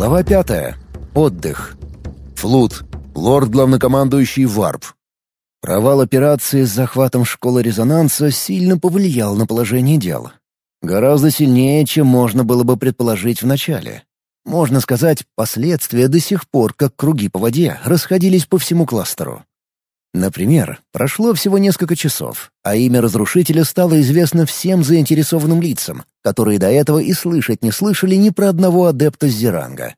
Глава пятая. Отдых. Флут. Лорд-главнокомандующий Варп. Провал операции с захватом школы резонанса сильно повлиял на положение дел. Гораздо сильнее, чем можно было бы предположить вначале. Можно сказать, последствия до сих пор, как круги по воде, расходились по всему кластеру. Например, прошло всего несколько часов, а имя разрушителя стало известно всем заинтересованным лицам, которые до этого и слышать не слышали ни про одного адепта Зеранга.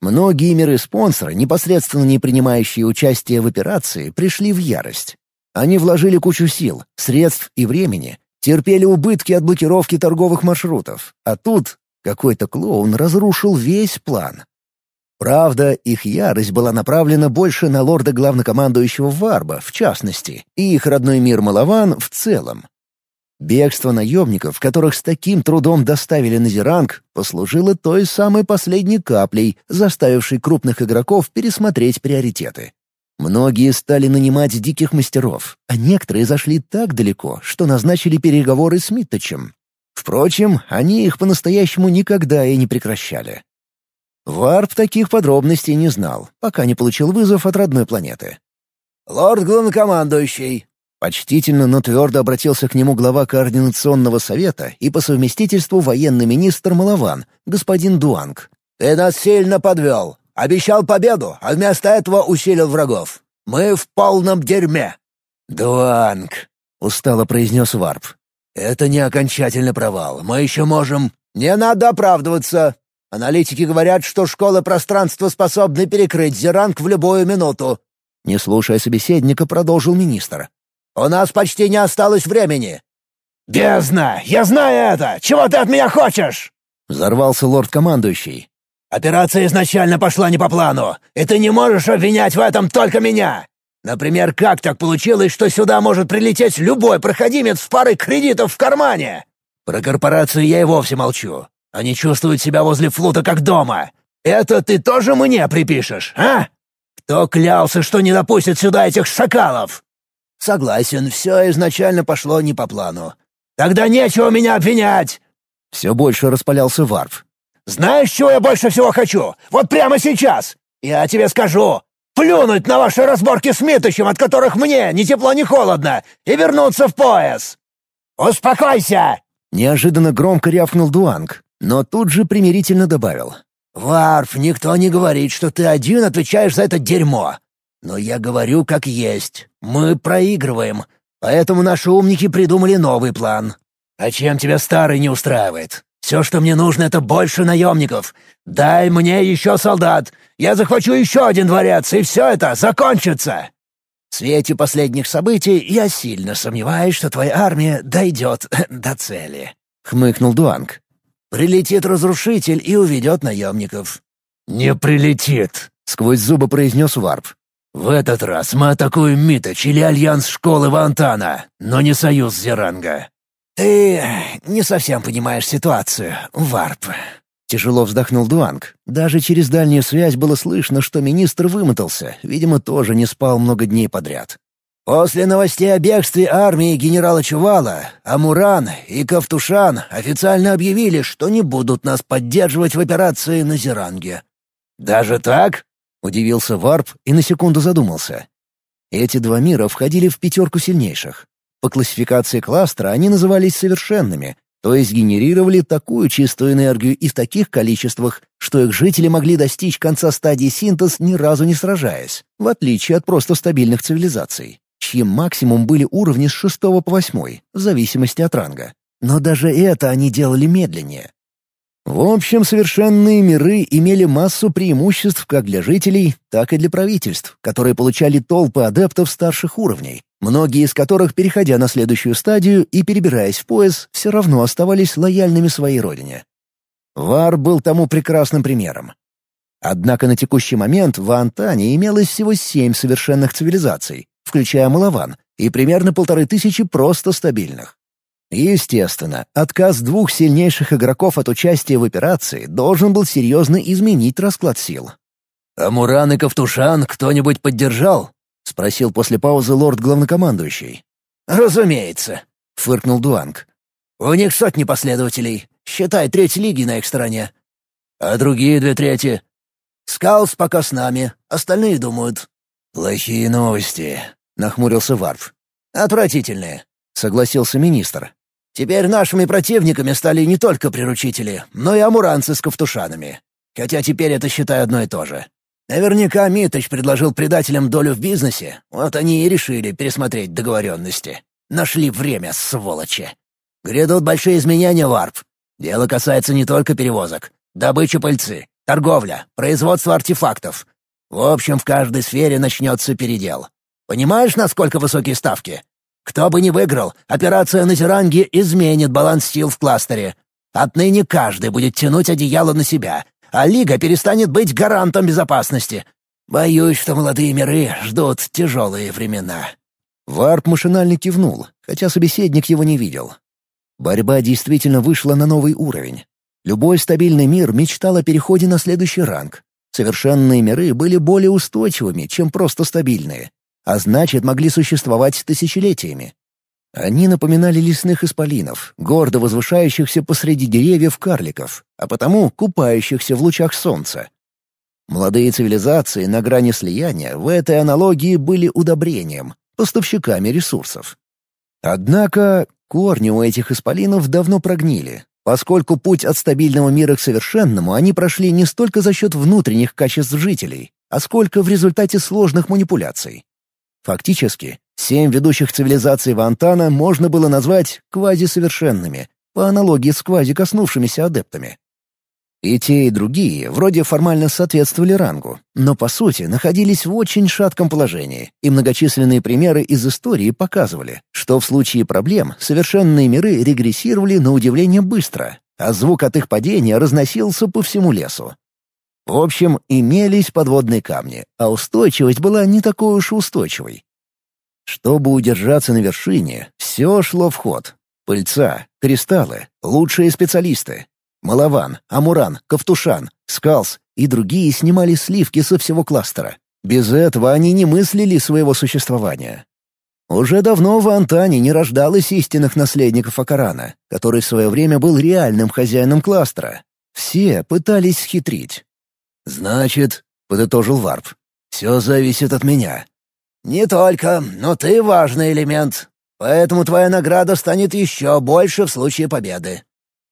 Многие миры-спонсоры, непосредственно не принимающие участие в операции, пришли в ярость. Они вложили кучу сил, средств и времени, терпели убытки от блокировки торговых маршрутов, а тут какой-то клоун разрушил весь план. Правда, их ярость была направлена больше на лорда-главнокомандующего Варба, в частности, и их родной мир Малаван в целом. Бегство наемников, которых с таким трудом доставили на Зеранг, послужило той самой последней каплей, заставившей крупных игроков пересмотреть приоритеты. Многие стали нанимать диких мастеров, а некоторые зашли так далеко, что назначили переговоры с Митточем. Впрочем, они их по-настоящему никогда и не прекращали. Варп таких подробностей не знал, пока не получил вызов от родной планеты. «Лорд главнокомандующий!» Почтительно, но твердо обратился к нему глава Координационного совета и по совместительству военный министр Малаван, господин Дуанг. «Ты нас сильно подвел. Обещал победу, а вместо этого усилил врагов. Мы в полном дерьме». «Дуанг», — устало произнес Варп. «Это не окончательный провал. Мы еще можем...» «Не надо оправдываться. Аналитики говорят, что школы пространства способны перекрыть Зеранг в любую минуту». Не слушая собеседника, продолжил министр. «У нас почти не осталось времени». «Бездна! Я знаю это! Чего ты от меня хочешь?» Взорвался лорд-командующий. «Операция изначально пошла не по плану, и ты не можешь обвинять в этом только меня. Например, как так получилось, что сюда может прилететь любой проходимец с парой кредитов в кармане? Про корпорацию я и вовсе молчу. Они чувствуют себя возле флота как дома. Это ты тоже мне припишешь, а? Кто клялся, что не допустит сюда этих шакалов?» «Согласен, все изначально пошло не по плану». «Тогда нечего меня обвинять!» Все больше распалялся Варп. «Знаешь, чего я больше всего хочу? Вот прямо сейчас! Я тебе скажу! Плюнуть на ваши разборки с Миточем, от которых мне ни тепло, ни холодно, и вернуться в пояс!» «Успокойся!» Неожиданно громко рявкнул Дуанг, но тут же примирительно добавил. «Варф, никто не говорит, что ты один отвечаешь за это дерьмо. Но я говорю как есть. Мы проигрываем. Поэтому наши умники придумали новый план. А чем тебя старый не устраивает? Все, что мне нужно, это больше наемников. Дай мне еще солдат. Я захвачу еще один дворец, и все это закончится!» В свете последних событий я сильно сомневаюсь, что твоя армия дойдет до цели», — хмыкнул Дуанг. Прилетит разрушитель и уведет наемников». «Не прилетит», — сквозь зубы произнес Варп. «В этот раз мы атакуем Миточ или Альянс Школы Вантана, но не Союз Зеранга». «Ты не совсем понимаешь ситуацию, Варп», — тяжело вздохнул Дуанг. Даже через дальнюю связь было слышно, что министр вымотался, видимо, тоже не спал много дней подряд. После новостей о бегстве армии генерала Чувала, Амуран и Кавтушан официально объявили, что не будут нас поддерживать в операции на Зеранге. «Даже так?» — удивился Варп и на секунду задумался. Эти два мира входили в пятерку сильнейших. По классификации кластера они назывались совершенными, то есть генерировали такую чистую энергию и в таких количествах, что их жители могли достичь конца стадии синтез ни разу не сражаясь, в отличие от просто стабильных цивилизаций чьим максимум были уровни с шестого по восьмой, в зависимости от ранга. Но даже это они делали медленнее. В общем, совершенные миры имели массу преимуществ как для жителей, так и для правительств, которые получали толпы адептов старших уровней, многие из которых, переходя на следующую стадию и перебираясь в пояс, все равно оставались лояльными своей родине. Вар был тому прекрасным примером. Однако на текущий момент в Антане имелось всего семь совершенных цивилизаций, включая Малаван, и примерно полторы тысячи просто стабильных. Естественно, отказ двух сильнейших игроков от участия в операции должен был серьезно изменить расклад сил. «А Муран и Ковтушан кто-нибудь поддержал?» — спросил после паузы лорд-главнокомандующий. «Разумеется», — фыркнул Дуанг. «У них сотни последователей. Считай, треть лиги на их стороне». «А другие две трети?» «Скалс пока с нами, остальные думают». «Плохие новости», — нахмурился Варп. «Отвратительные», — согласился министр. «Теперь нашими противниками стали не только приручители, но и амуранцы с ковтушанами. Хотя теперь это считай одно и то же. Наверняка Миточ предложил предателям долю в бизнесе, вот они и решили пересмотреть договоренности. Нашли время, сволочи. Грядут большие изменения, Варп. Дело касается не только перевозок. Добыча пыльцы, торговля, производство артефактов. В общем, в каждой сфере начнется передел. Понимаешь, насколько высокие ставки? Кто бы ни выиграл, операция на Зеранге изменит баланс сил в кластере. Отныне каждый будет тянуть одеяло на себя, а Лига перестанет быть гарантом безопасности. Боюсь, что молодые миры ждут тяжелые времена». Варп машинально кивнул, хотя собеседник его не видел. Борьба действительно вышла на новый уровень. Любой стабильный мир мечтал о переходе на следующий ранг. Совершенные миры были более устойчивыми, чем просто стабильные, а значит, могли существовать тысячелетиями. Они напоминали лесных исполинов, гордо возвышающихся посреди деревьев карликов, а потому купающихся в лучах солнца. Молодые цивилизации на грани слияния в этой аналогии были удобрением, поставщиками ресурсов. Однако корни у этих исполинов давно прогнили, поскольку путь от стабильного мира к совершенному они прошли не столько за счет внутренних качеств жителей, а сколько в результате сложных манипуляций. Фактически, семь ведущих цивилизаций Вантана можно было назвать квазисовершенными, по аналогии с квазикоснувшимися адептами. И те, и другие вроде формально соответствовали рангу, но по сути находились в очень шатком положении, и многочисленные примеры из истории показывали, что в случае проблем совершенные миры регрессировали на удивление быстро, а звук от их падения разносился по всему лесу. В общем, имелись подводные камни, а устойчивость была не такой уж устойчивой. Чтобы удержаться на вершине, все шло в ход. Пыльца, кристаллы, лучшие специалисты. Малаван, Амуран, Ковтушан, Скалс и другие снимали сливки со всего кластера. Без этого они не мыслили своего существования. Уже давно в Антане не рождалось истинных наследников Акарана, который в свое время был реальным хозяином кластера. Все пытались схитрить. «Значит», — подытожил Варп, — «все зависит от меня». «Не только, но ты важный элемент. Поэтому твоя награда станет еще больше в случае победы».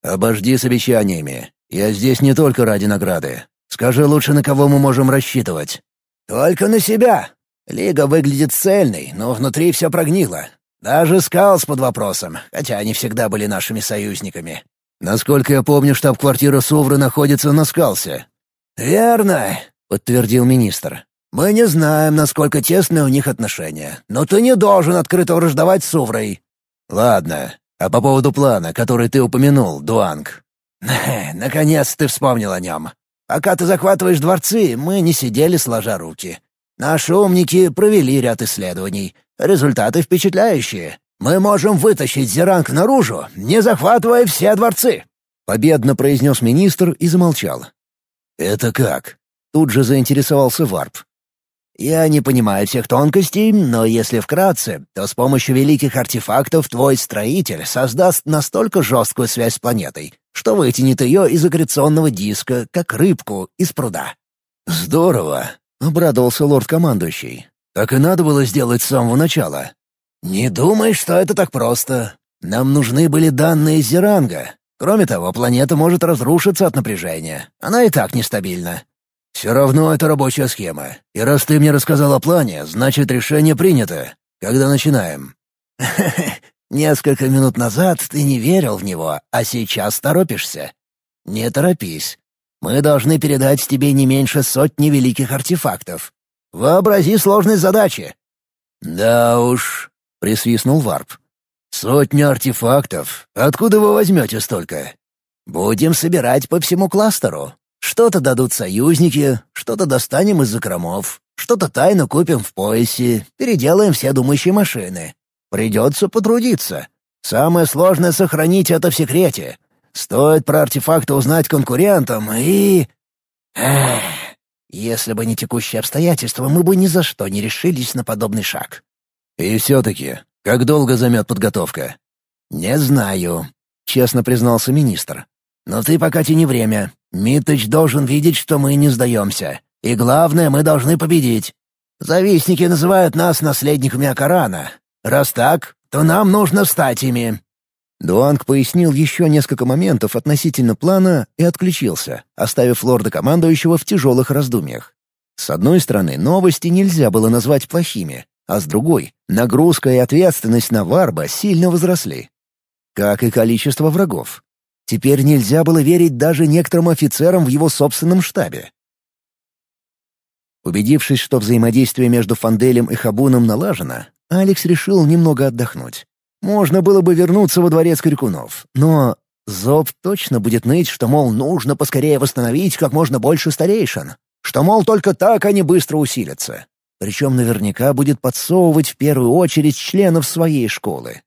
«Обожди с обещаниями. Я здесь не только ради награды. Скажи лучше, на кого мы можем рассчитывать». «Только на себя. Лига выглядит цельной, но внутри все прогнило. Даже Скалс под вопросом, хотя они всегда были нашими союзниками». «Насколько я помню, штаб-квартира Сувры находится на Скалсе. «Верно», — подтвердил министр. «Мы не знаем, насколько тесны у них отношения, но ты не должен открыто враждовать с Уврой». «Ладно. А по поводу плана, который ты упомянул, Дуанг?» «Наконец ты вспомнил о нем. Пока ты захватываешь дворцы, мы не сидели сложа руки. Наши умники провели ряд исследований. Результаты впечатляющие. Мы можем вытащить Зеранг наружу, не захватывая все дворцы». Победно произнес министр и замолчал. «Это как?» — тут же заинтересовался Варп. «Я не понимаю всех тонкостей, но если вкратце, то с помощью великих артефактов твой строитель создаст настолько жесткую связь с планетой, что вытянет ее из аккреционного диска, как рыбку из пруда». «Здорово!» — обрадовался лорд-командующий. «Так и надо было сделать с самого начала». «Не думай, что это так просто. Нам нужны были данные Зеранга, Кроме того, планета может разрушиться от напряжения. Она и так нестабильна. Все равно это рабочая схема. И раз ты мне рассказал о плане, значит, решение принято. Когда начинаем? Несколько минут назад ты не верил в него, а сейчас торопишься. Не торопись. Мы должны передать тебе не меньше сотни великих артефактов. Вообрази сложность задачи. Да уж, присвистнул Варп. «Сотня артефактов? Откуда вы возьмете столько?» «Будем собирать по всему кластеру. Что-то дадут союзники, что-то достанем из закромов, что-то тайно купим в поясе, переделаем все думающие машины. Придется потрудиться. Самое сложное — сохранить это в секрете. Стоит про артефакты узнать конкурентам и... Эх, если бы не текущие обстоятельства, мы бы ни за что не решились на подобный шаг. И все-таки, как долго займет подготовка?» «Не знаю», — честно признался министр. «Но ты пока тяни время. Миточ должен видеть, что мы не сдаемся. И главное, мы должны победить. Завистники называют нас наследниками Акарана. Раз так, то нам нужно стать ими». Дуанг пояснил еще несколько моментов относительно плана и отключился, оставив лорда-командующего в тяжелых раздумьях. С одной стороны, новости нельзя было назвать плохими, а с другой — нагрузка и ответственность на Варба сильно возросли. Как и количество врагов. Теперь нельзя было верить даже некоторым офицерам в его собственном штабе. Убедившись, что взаимодействие между Фанделем и Хабуном налажено, Алекс решил немного отдохнуть. Можно было бы вернуться во дворец Крикунов, но Зоб точно будет ныть, что, мол, нужно поскорее восстановить как можно больше старейшин, что, мол, только так они быстро усилятся. Причем наверняка будет подсовывать в первую очередь членов своей школы.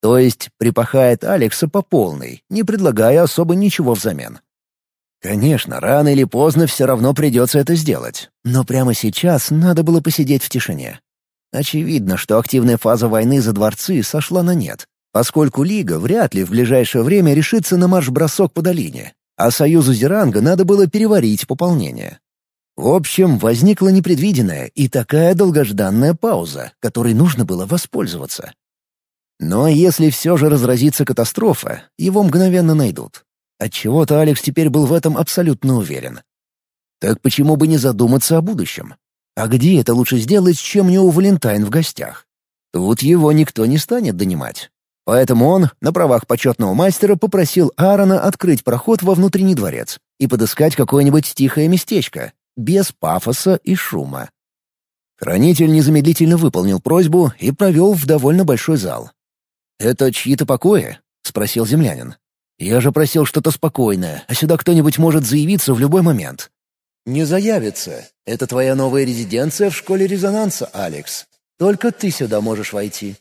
То есть припахает Алекса по полной, не предлагая особо ничего взамен. Конечно, рано или поздно все равно придется это сделать, но прямо сейчас надо было посидеть в тишине. Очевидно, что активная фаза войны за дворцы сошла на нет, поскольку Лига вряд ли в ближайшее время решится на марш-бросок по долине, а Союзу Зеранга надо было переварить пополнение. В общем, возникла непредвиденная и такая долгожданная пауза, которой нужно было воспользоваться. Но если все же разразится катастрофа, его мгновенно найдут. Отчего-то Алекс теперь был в этом абсолютно уверен. Так почему бы не задуматься о будущем? А где это лучше сделать, чем не у Валентайн в гостях? Тут его никто не станет донимать. Поэтому он, на правах почетного мастера, попросил Аарона открыть проход во внутренний дворец и подыскать какое-нибудь тихое местечко, без пафоса и шума. Хранитель незамедлительно выполнил просьбу и провел в довольно большой зал. «Это чьи-то покои?» — спросил землянин. «Я же просил что-то спокойное, а сюда кто-нибудь может заявиться в любой момент. «Не заявится. Это твоя новая резиденция в школе резонанса, Алекс. Только ты сюда можешь войти».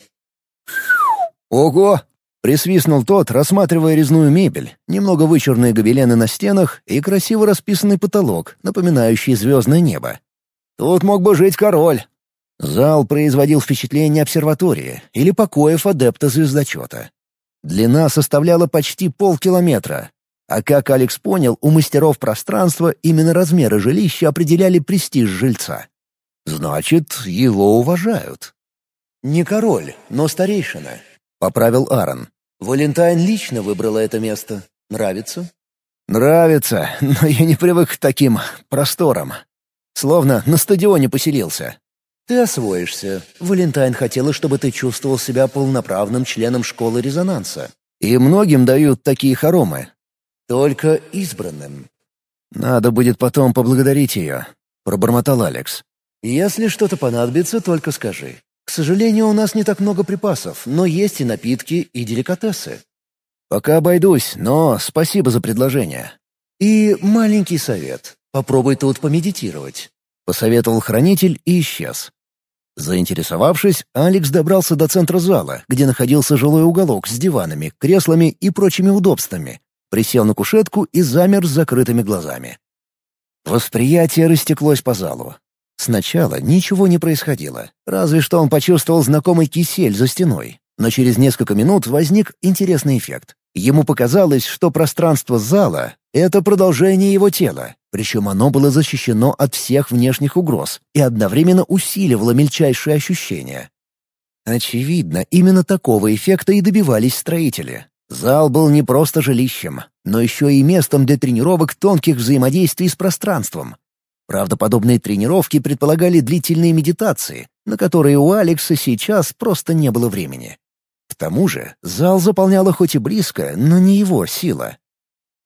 «Ого!» — присвистнул тот, рассматривая резную мебель, немного вычурные гобелены на стенах и красиво расписанный потолок, напоминающий звездное небо. «Тут мог бы жить король». Зал производил впечатление обсерватории или покоев адепта звездочета. Длина составляла почти полкилометра, а как Алекс понял, у мастеров пространства именно размеры жилища определяли престиж жильца. Значит, его уважают. «Не король, но старейшина», — поправил Аарон. «Валентайн лично выбрала это место. Нравится?» «Нравится, но я не привык к таким просторам. Словно на стадионе поселился». «Ты освоишься. Валентайн хотела, чтобы ты чувствовал себя полноправным членом школы резонанса. И многим дают такие хоромы, только избранным. «Надо будет потом поблагодарить ее», — пробормотал Алекс. «Если что-то понадобится, только скажи. К сожалению, у нас не так много припасов, но есть и напитки, и деликатесы». «Пока обойдусь, но спасибо за предложение». «И маленький совет. Попробуй тут помедитировать», — посоветовал хранитель и исчез. Заинтересовавшись, Алекс добрался до центра зала, где находился жилой уголок с диванами, креслами и прочими удобствами, присел на кушетку и замер с закрытыми глазами. Восприятие растеклось по залу. Сначала ничего не происходило, разве что он почувствовал знакомый кисель за стеной. Но через несколько минут возник интересный эффект. Ему показалось, что пространство зала — это продолжение его тела, причем оно было защищено от всех внешних угроз и одновременно усиливало мельчайшие ощущения. Очевидно, именно такого эффекта и добивались строители. Зал был не просто жилищем, но еще и местом для тренировок тонких взаимодействий с пространством. Правда, подобные тренировки предполагали длительные медитации, на которые у Алекса сейчас просто не было времени. К тому же зал заполняла хоть и близко, но не его сила.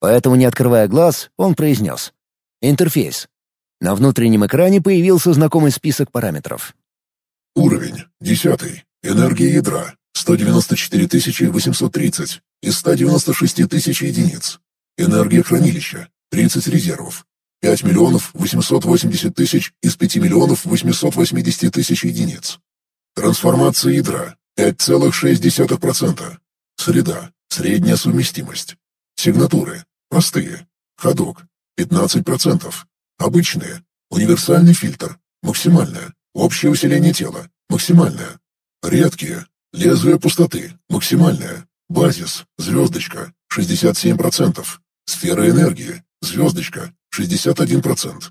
Поэтому, не открывая глаз, он произнес «Интерфейс». На внутреннем экране появился знакомый список параметров. Уровень — десятый. Энергия ядра 194 830 из 196 тысяч единиц. Энергия хранилища – 30 резервов. 5 миллионов 880 тысяч из 5 миллионов 880 тысяч единиц. Трансформация ядра – 5,6%. Среда – средняя совместимость. Сигнатуры – простые. Ходок – 15%. Обычные – универсальный фильтр, максимальное. Общее усиление тела – максимальное. Редкие Лезвие пустоты. Максимальное. Базис. Звездочка. 67%. Сфера энергии. Звездочка — 61%.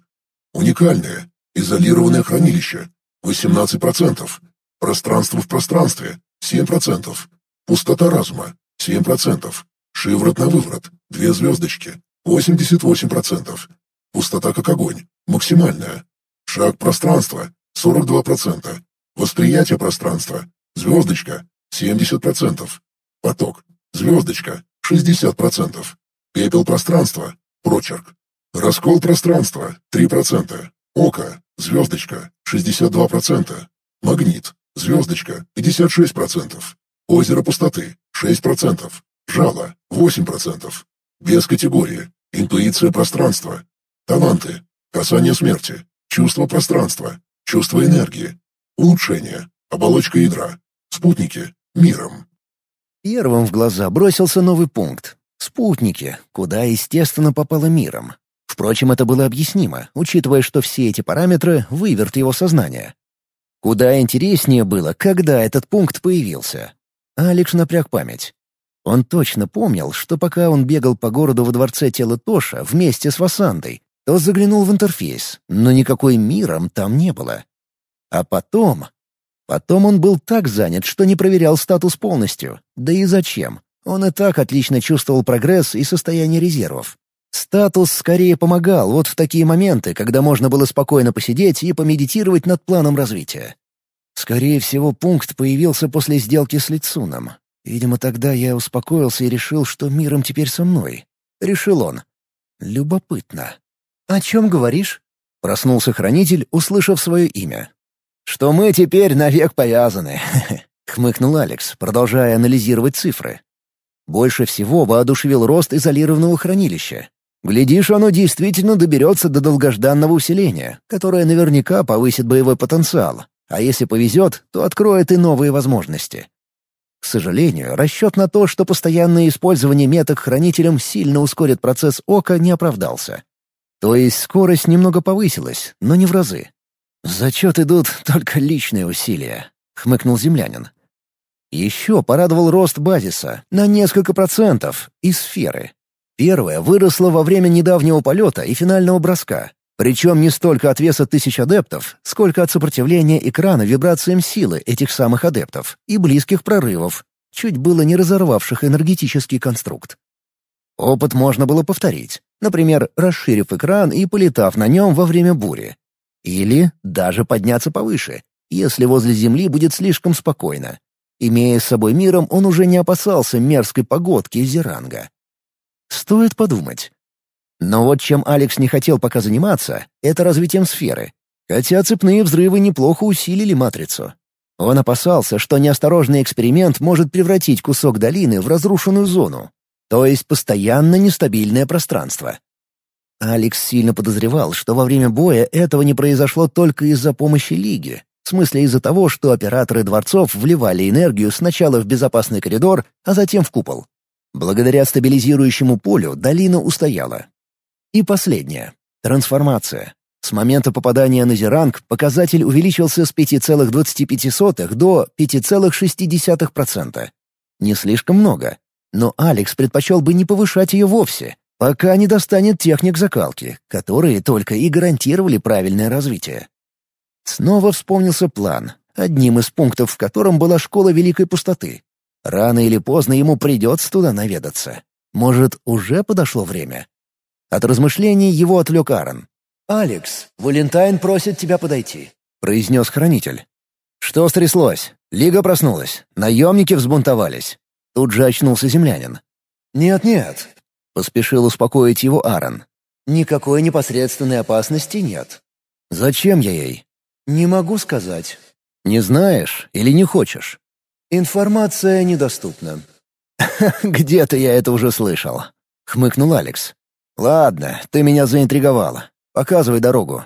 Уникальное, изолированное хранилище — 18%. Пространство в пространстве — 7%. Пустота разума — 7%. Шиворот на выворот — 2 звездочки — 88%. Пустота как огонь — максимальная. Шаг пространства — 42%. Восприятие пространства — звездочка — 70%. Поток — звездочка — 60%. Пепел пространства — прочерк. Раскол пространства — 3%. Око — звездочка — 62%. Магнит — звездочка — 56%. Озеро пустоты — 6%. Жало — 8%. Без категории. Интуиция пространства. Таланты. Касание смерти. Чувство пространства. Чувство энергии. Улучшение. Оболочка ядра. Спутники. Миром. Первым в глаза бросился новый пункт. Спутники, куда, естественно, попало миром. Впрочем, это было объяснимо, учитывая, что все эти параметры — выверт его сознания. Куда интереснее было, когда этот пункт появился. Алекс напряг память. Он точно помнил, что пока он бегал по городу во дворце тела Тоша вместе с Васандой, то заглянул в интерфейс, но никакой миром там не было. А потом... Потом он был так занят, что не проверял статус полностью. Да и зачем? Он и так отлично чувствовал прогресс и состояние резервов. Статус скорее помогал вот в такие моменты, когда можно было спокойно посидеть и помедитировать над планом развития. Скорее всего, пункт появился после сделки с Лицуном. Видимо, тогда я успокоился и решил, что миром теперь со мной. Решил он. Любопытно. «О чем говоришь?» — проснулся хранитель, услышав свое имя. «Что мы теперь навек повязаны», — хмыкнул Алекс, продолжая анализировать цифры. Больше всего воодушевил рост изолированного хранилища. Глядишь, оно действительно доберется до долгожданного усиления, которое наверняка повысит боевой потенциал, а если повезет, то откроет и новые возможности. К сожалению, расчет на то, что постоянное использование меток хранителем сильно ускорит процесс ока, не оправдался. То есть скорость немного повысилась, но не в разы. «В зачет идут только личные усилия», — хмыкнул землянин. Еще порадовал рост базиса на несколько процентов и сферы. Первая выросла во время недавнего полета и финального броска, причем не столько от веса тысяч адептов, сколько от сопротивления экрана вибрациям силы этих самых адептов и близких прорывов, чуть было не разорвавших энергетический конструкт. Опыт можно было повторить, например, расширив экран и полетав на нем во время бури. Или даже подняться повыше, если возле Земли будет слишком спокойно. Имея с собой миром, он уже не опасался мерзкой погодки Зеранга. Стоит подумать. Но вот чем Алекс не хотел пока заниматься, это развитием сферы. Хотя цепные взрывы неплохо усилили матрицу. Он опасался, что неосторожный эксперимент может превратить кусок долины в разрушенную зону, то есть постоянно нестабильное пространство. Алекс сильно подозревал, что во время боя этого не произошло только из-за помощи Лиги, в смысле из-за того, что операторы дворцов вливали энергию сначала в безопасный коридор, а затем в купол. Благодаря стабилизирующему полю долина устояла. И последнее. Трансформация. С момента попадания на Зеранг показатель увеличился с 5,25 до 5,6%. Не слишком много, но Алекс предпочел бы не повышать ее вовсе, пока не достанет техник закалки, которые только и гарантировали правильное развитие. Снова вспомнился план, одним из пунктов в котором была школа Великой Пустоты. Рано или поздно ему придется туда наведаться. Может, уже подошло время? От размышлений его отвлек Аарон. «Алекс, Валентайн просит тебя подойти», — произнес хранитель. «Что стряслось? Лига проснулась. Наемники взбунтовались». Тут же очнулся землянин. «Нет-нет», — поспешил успокоить его Аарон. «Никакой непосредственной опасности нет». «Зачем я ей?» «Не могу сказать». «Не знаешь или не хочешь?» «Информация недоступна». «Где-то я это уже слышал», — хмыкнул Алекс. «Ладно, ты меня заинтриговала. Показывай дорогу.